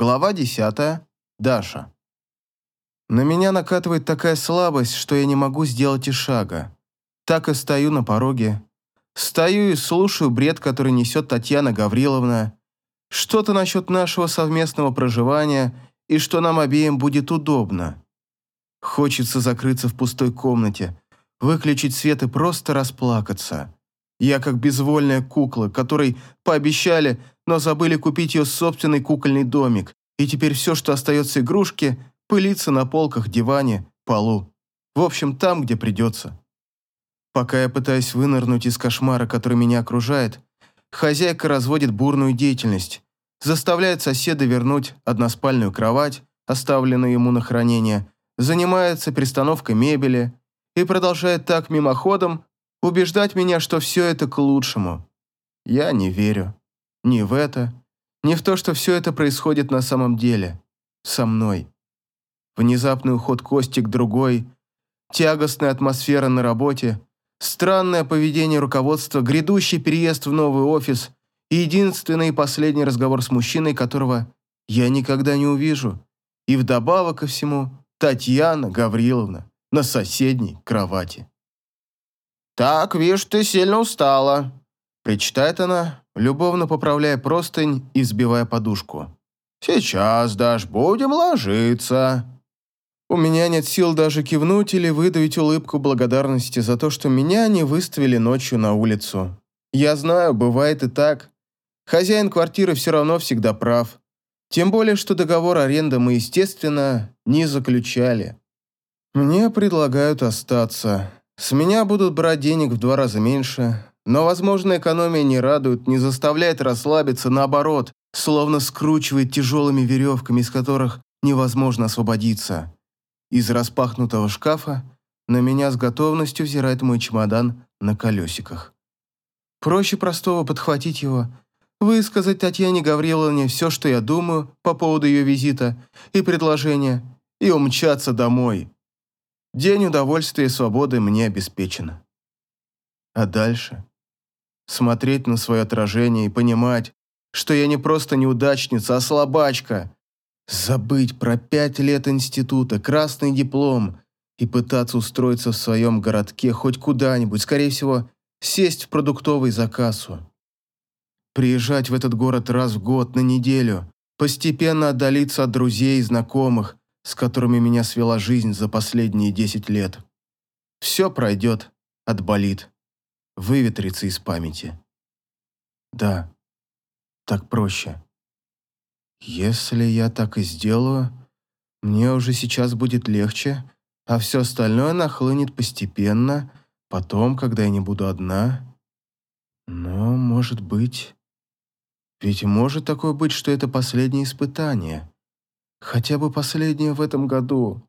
Глава 10. Даша. На меня накатывает такая слабость, что я не могу сделать и шага. Так и стою на пороге. Стою и слушаю бред, который несет Татьяна Гавриловна. Что-то насчет нашего совместного проживания и что нам обеим будет удобно. Хочется закрыться в пустой комнате, выключить свет и просто расплакаться. Я как безвольная кукла, которой пообещали, но забыли купить ее собственный кукольный домик, и теперь все, что остается игрушки, пылится на полках, диване, полу. В общем, там, где придется. Пока я пытаюсь вынырнуть из кошмара, который меня окружает, хозяйка разводит бурную деятельность, заставляет соседа вернуть односпальную кровать, оставленную ему на хранение, занимается перестановкой мебели и продолжает так мимоходом убеждать меня, что все это к лучшему. Я не верю. Ни в это, ни в то, что все это происходит на самом деле. Со мной. Внезапный уход Кости к другой, тягостная атмосфера на работе, странное поведение руководства, грядущий переезд в новый офис и единственный и последний разговор с мужчиной, которого я никогда не увижу. И вдобавок ко всему Татьяна Гавриловна на соседней кровати. «Так, вижу, ты сильно устала», – причитает она, любовно поправляя простынь и взбивая подушку. «Сейчас, Даш, будем ложиться». У меня нет сил даже кивнуть или выдавить улыбку благодарности за то, что меня не выставили ночью на улицу. Я знаю, бывает и так. Хозяин квартиры все равно всегда прав. Тем более, что договор аренды мы, естественно, не заключали. Мне предлагают остаться. С меня будут брать денег в два раза меньше, но, возможно, экономия не радует, не заставляет расслабиться, наоборот, словно скручивает тяжелыми веревками, из которых невозможно освободиться. Из распахнутого шкафа на меня с готовностью взирает мой чемодан на колесиках. Проще простого подхватить его, высказать Татьяне Гавриловне все, что я думаю по поводу ее визита и предложения, и умчаться домой. День удовольствия и свободы мне обеспечен. А дальше? Смотреть на свое отражение и понимать, что я не просто неудачница, а слабачка. Забыть про пять лет института, красный диплом и пытаться устроиться в своем городке хоть куда-нибудь, скорее всего, сесть в продуктовый за кассу. Приезжать в этот город раз в год, на неделю, постепенно отдалиться от друзей и знакомых, с которыми меня свела жизнь за последние десять лет. Все пройдет, отболит, выветрится из памяти. Да, так проще. Если я так и сделаю, мне уже сейчас будет легче, а все остальное нахлынет постепенно, потом, когда я не буду одна. Но, может быть... Ведь может такое быть, что это последнее испытание. Хотя бы последнее в этом году.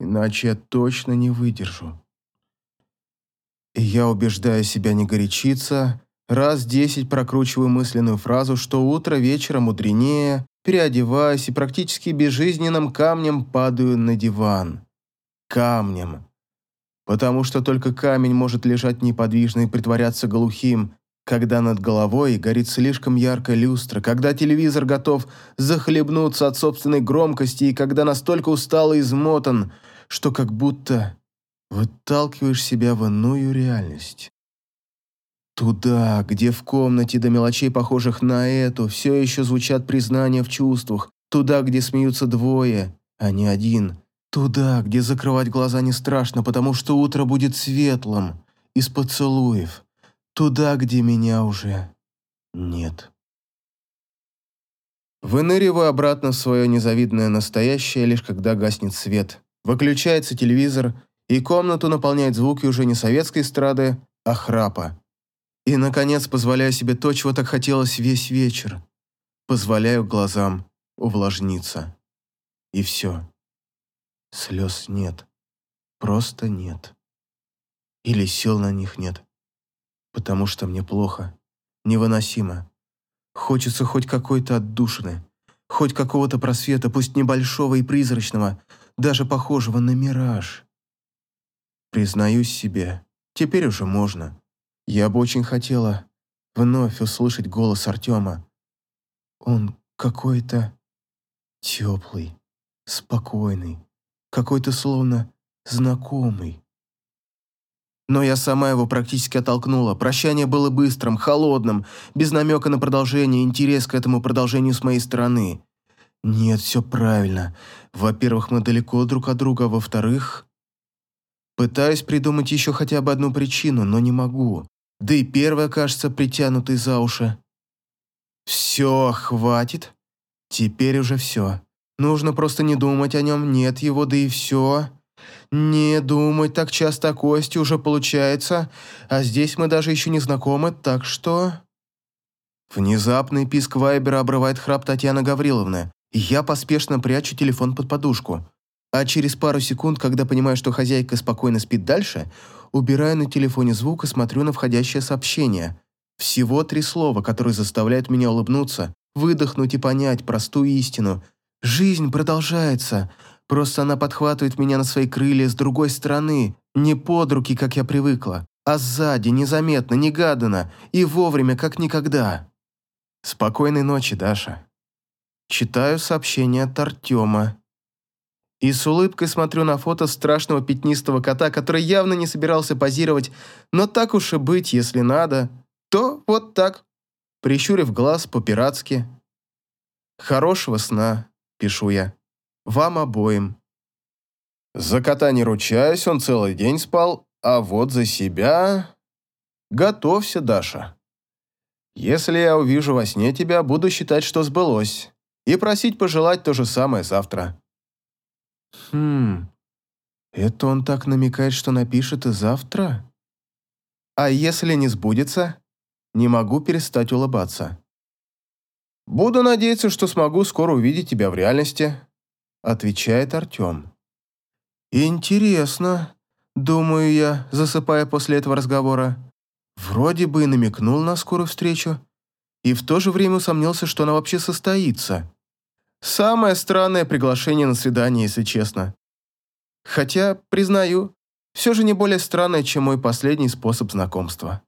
Иначе я точно не выдержу. И я убеждаю себя не горячиться, раз десять прокручиваю мысленную фразу, что утро вечера мудренее, переодеваюсь и практически безжизненным камнем падаю на диван. Камнем. Потому что только камень может лежать неподвижно и притворяться глухим, когда над головой горит слишком яркая люстра, когда телевизор готов захлебнуться от собственной громкости и когда настолько устал и измотан, что как будто выталкиваешь себя в иную реальность. Туда, где в комнате до мелочей, похожих на эту, все еще звучат признания в чувствах, туда, где смеются двое, а не один, туда, где закрывать глаза не страшно, потому что утро будет светлым, из поцелуев, Туда, где меня уже нет. Выныриваю обратно в свое незавидное настоящее, лишь когда гаснет свет. Выключается телевизор, и комнату наполняет звуки уже не советской эстрады, а храпа. И, наконец, позволяю себе то, чего так хотелось весь вечер. Позволяю глазам увлажниться. И все. Слез нет. Просто нет. Или сил на них нет потому что мне плохо, невыносимо. Хочется хоть какой-то отдушины, хоть какого-то просвета, пусть небольшого и призрачного, даже похожего на мираж. Признаюсь себе, теперь уже можно. Я бы очень хотела вновь услышать голос Артема. Он какой-то Теплый, спокойный, какой-то словно знакомый. Но я сама его практически оттолкнула. Прощание было быстрым, холодным, без намека на продолжение, интерес к этому продолжению с моей стороны. Нет, все правильно. Во-первых, мы далеко друг от друга, а во-вторых... Пытаюсь придумать еще хотя бы одну причину, но не могу. Да и первая кажется притянутой за уши. Все, хватит. Теперь уже все. Нужно просто не думать о нем, нет его, да и все. Не думать так часто о Косте уже получается, а здесь мы даже еще не знакомы, так что... Внезапный писк Вайбера обрывает храп Татьяны Гавриловны, я поспешно прячу телефон под подушку. А через пару секунд, когда понимаю, что хозяйка спокойно спит дальше, убираю на телефоне звук и смотрю на входящее сообщение. Всего три слова, которые заставляют меня улыбнуться, выдохнуть и понять простую истину. Жизнь продолжается, просто она подхватывает меня на свои крылья с другой стороны, не под руки, как я привыкла, а сзади, незаметно, негаданно и вовремя, как никогда. Спокойной ночи, Даша. Читаю сообщение от Артема. И с улыбкой смотрю на фото страшного пятнистого кота, который явно не собирался позировать, но так уж и быть, если надо, то вот так, прищурив глаз по-пиратски. «Хорошего сна», — пишу я. «Вам обоим». За кота не ручаюсь, он целый день спал, а вот за себя... Готовься, Даша. Если я увижу во сне тебя, буду считать, что сбылось и просить пожелать то же самое завтра. Хм, это он так намекает, что напишет и завтра? А если не сбудется? Не могу перестать улыбаться. Буду надеяться, что смогу скоро увидеть тебя в реальности, отвечает Артем. Интересно, думаю я, засыпая после этого разговора. Вроде бы и намекнул на скорую встречу, и в то же время усомнился, что она вообще состоится. Самое странное приглашение на свидание, если честно. Хотя, признаю, все же не более странное, чем мой последний способ знакомства.